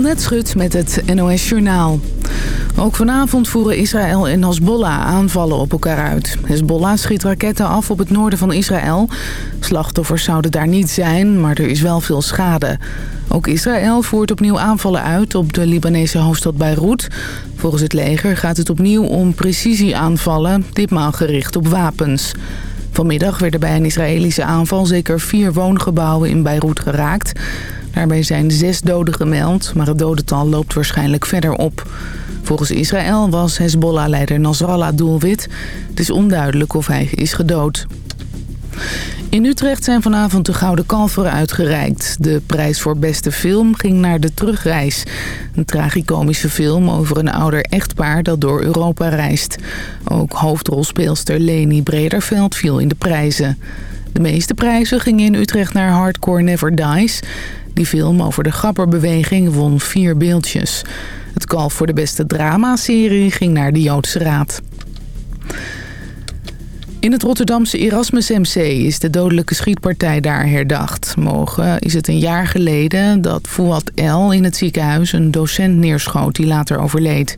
Annette Schut met het NOS Journaal. Ook vanavond voeren Israël en Hezbollah aanvallen op elkaar uit. Hezbollah schiet raketten af op het noorden van Israël. Slachtoffers zouden daar niet zijn, maar er is wel veel schade. Ook Israël voert opnieuw aanvallen uit op de Libanese hoofdstad Beirut. Volgens het leger gaat het opnieuw om precisieaanvallen, ditmaal gericht op wapens. Vanmiddag werden bij een Israëlische aanval zeker vier woongebouwen in Beirut geraakt... Daarbij zijn zes doden gemeld, maar het dodental loopt waarschijnlijk verder op. Volgens Israël was Hezbollah-leider Nasrallah doelwit. Het is onduidelijk of hij is gedood. In Utrecht zijn vanavond de Gouden Kalveren uitgereikt. De prijs voor beste film ging naar De Terugreis. Een tragicomische film over een ouder echtpaar dat door Europa reist. Ook hoofdrolspeelster Leni Brederveld viel in de prijzen. De meeste prijzen gingen in Utrecht naar Hardcore Never Dies. Die film over de grapperbeweging won vier beeldjes. Het kalf voor de beste dramaserie ging naar de Joodse Raad. In het Rotterdamse Erasmus MC is de dodelijke schietpartij daar herdacht. Mogen is het een jaar geleden dat Fouad El in het ziekenhuis een docent neerschoot die later overleed.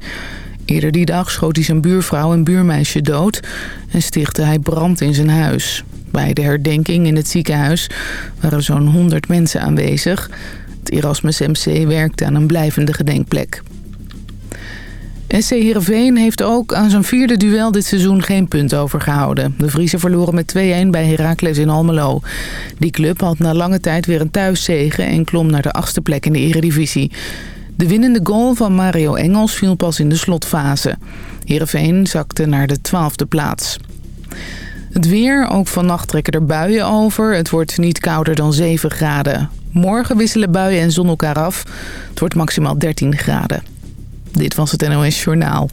Eerder die dag schoot hij zijn buurvrouw en buurmeisje dood en stichtte hij brand in zijn huis. Bij de herdenking in het ziekenhuis waren zo'n 100 mensen aanwezig. Het Erasmus MC werkte aan een blijvende gedenkplek. SC Heerenveen heeft ook aan zijn vierde duel dit seizoen geen punt overgehouden. De Vriezen verloren met 2-1 bij Heracles in Almelo. Die club had na lange tijd weer een thuiszegen en klom naar de achtste plek in de eredivisie. De winnende goal van Mario Engels viel pas in de slotfase. Heerenveen zakte naar de twaalfde plaats. Het weer, ook vannacht trekken er buien over. Het wordt niet kouder dan 7 graden. Morgen wisselen buien en zon elkaar af. Het wordt maximaal 13 graden. Dit was het NOS Journaal.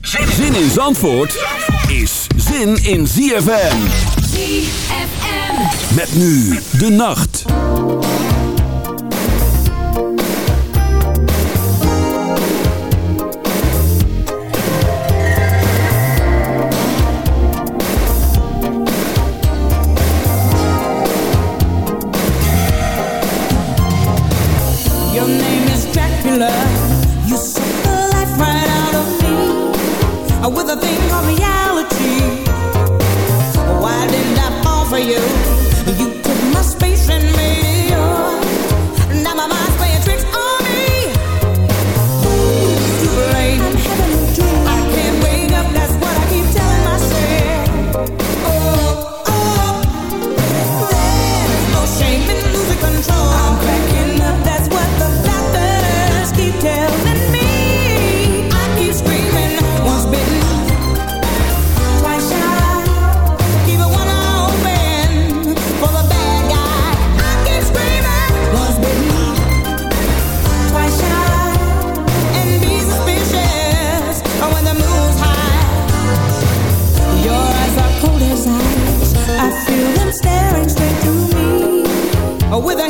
Zin in Zandvoort is zin in ZFM. ZFM. Met nu de nacht. with a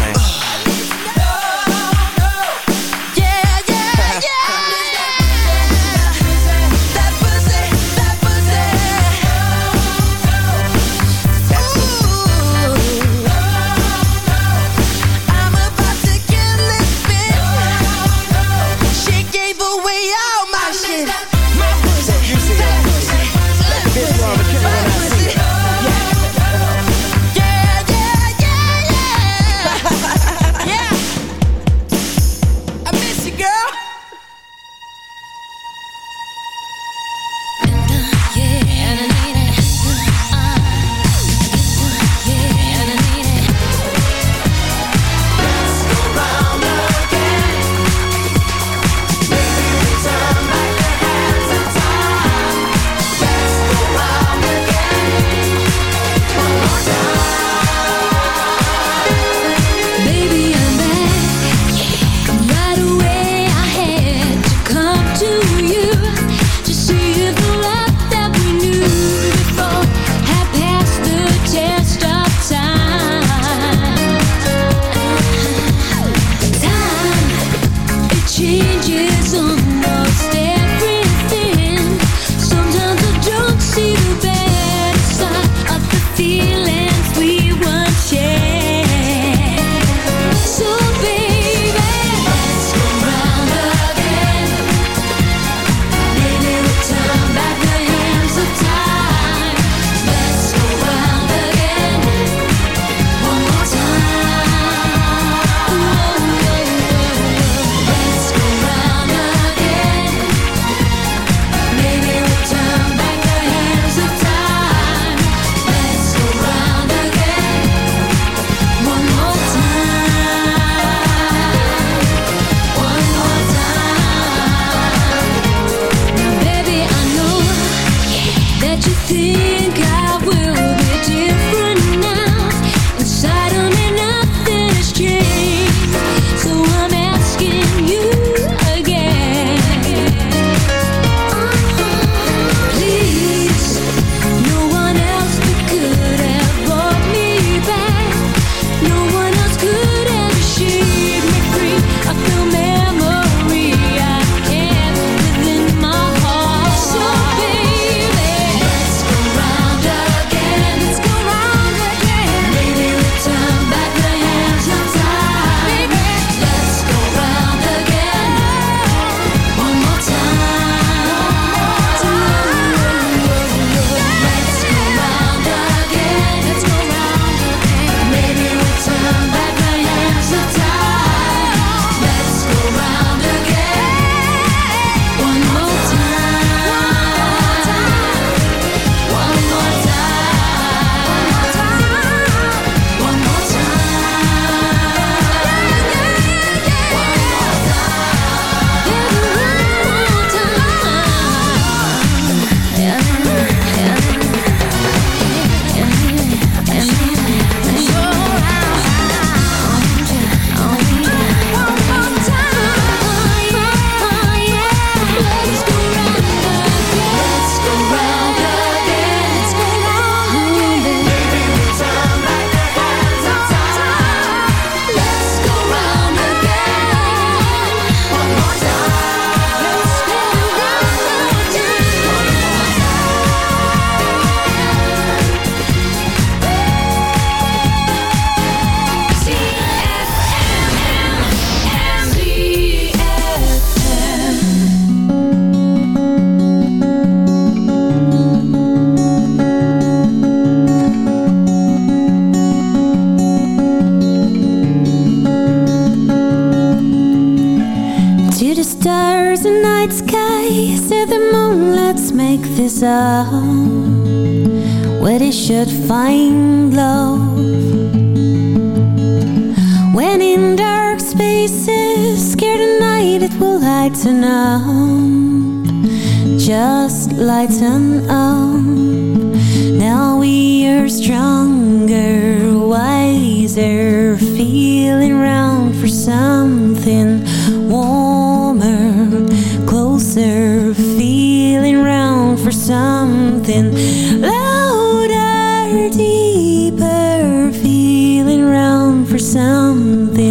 something